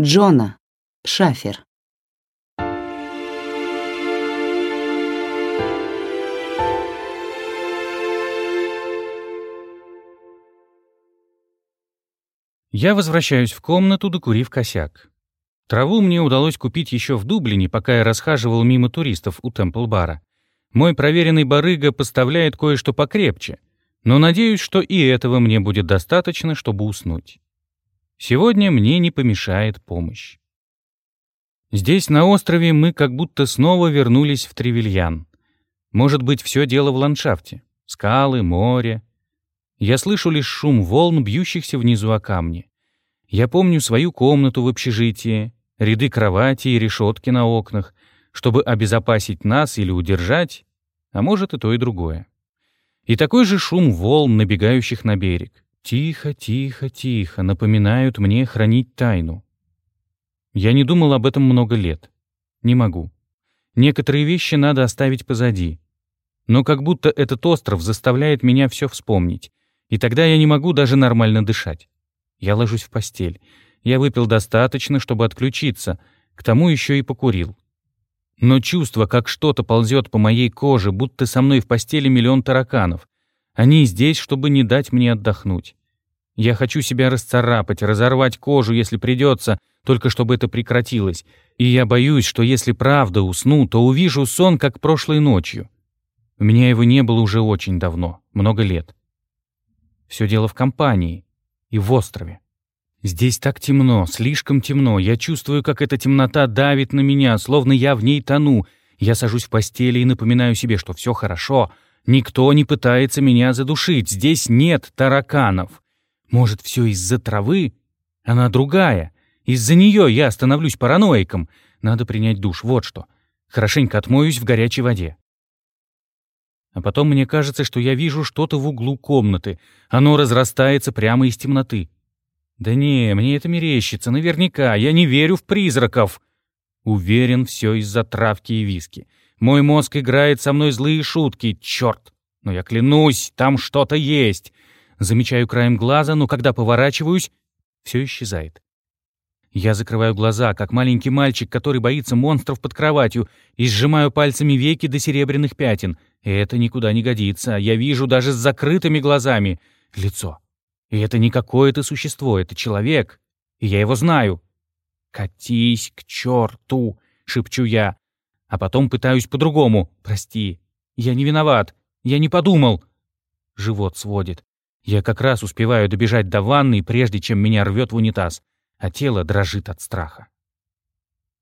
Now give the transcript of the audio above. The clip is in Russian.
Джона. Шафер. Я возвращаюсь в комнату, докурив косяк. Траву мне удалось купить еще в Дублине, пока я расхаживал мимо туристов у Темпл-бара. Мой проверенный барыга поставляет кое-что покрепче, но надеюсь, что и этого мне будет достаточно, чтобы уснуть. Сегодня мне не помешает помощь. Здесь, на острове, мы как будто снова вернулись в Тревельян. Может быть, все дело в ландшафте. Скалы, море. Я слышу лишь шум волн, бьющихся внизу о камни. Я помню свою комнату в общежитии, ряды кроватей и решетки на окнах, чтобы обезопасить нас или удержать, а может и то и другое. И такой же шум волн, набегающих на берег. Тихо, тихо, тихо, напоминают мне хранить тайну. Я не думал об этом много лет. Не могу. Некоторые вещи надо оставить позади. Но как будто этот остров заставляет меня все вспомнить, и тогда я не могу даже нормально дышать. Я ложусь в постель. Я выпил достаточно, чтобы отключиться, к тому еще и покурил. Но чувство, как что-то ползет по моей коже, будто со мной в постели миллион тараканов. Они здесь, чтобы не дать мне отдохнуть. Я хочу себя расцарапать, разорвать кожу, если придется, только чтобы это прекратилось. И я боюсь, что если правда усну, то увижу сон, как прошлой ночью. У меня его не было уже очень давно, много лет. Все дело в компании и в острове. Здесь так темно, слишком темно. Я чувствую, как эта темнота давит на меня, словно я в ней тону. Я сажусь в постели и напоминаю себе, что все хорошо. Никто не пытается меня задушить. Здесь нет тараканов. Может, все из-за травы? Она другая. Из-за нее я становлюсь параноиком. Надо принять душ, вот что. Хорошенько отмоюсь в горячей воде. А потом мне кажется, что я вижу что-то в углу комнаты. Оно разрастается прямо из темноты. Да не, мне это мерещится, наверняка. Я не верю в призраков. Уверен, все из-за травки и виски. Мой мозг играет со мной злые шутки, черт. Но я клянусь, там что-то есть. Замечаю краем глаза, но когда поворачиваюсь, все исчезает. Я закрываю глаза, как маленький мальчик, который боится монстров под кроватью, и сжимаю пальцами веки до серебряных пятен. Это никуда не годится. Я вижу даже с закрытыми глазами лицо. И это не какое-то существо, это человек. И я его знаю. «Катись к черту!» — шепчу я. А потом пытаюсь по-другому. «Прости, я не виноват. Я не подумал». Живот сводит. Я как раз успеваю добежать до ванны, прежде чем меня рвет в унитаз, а тело дрожит от страха.